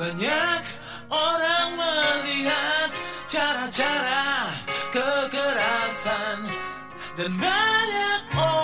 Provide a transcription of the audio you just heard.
Banyak orang melihat cara-cara kekerasan. Dan banyak orang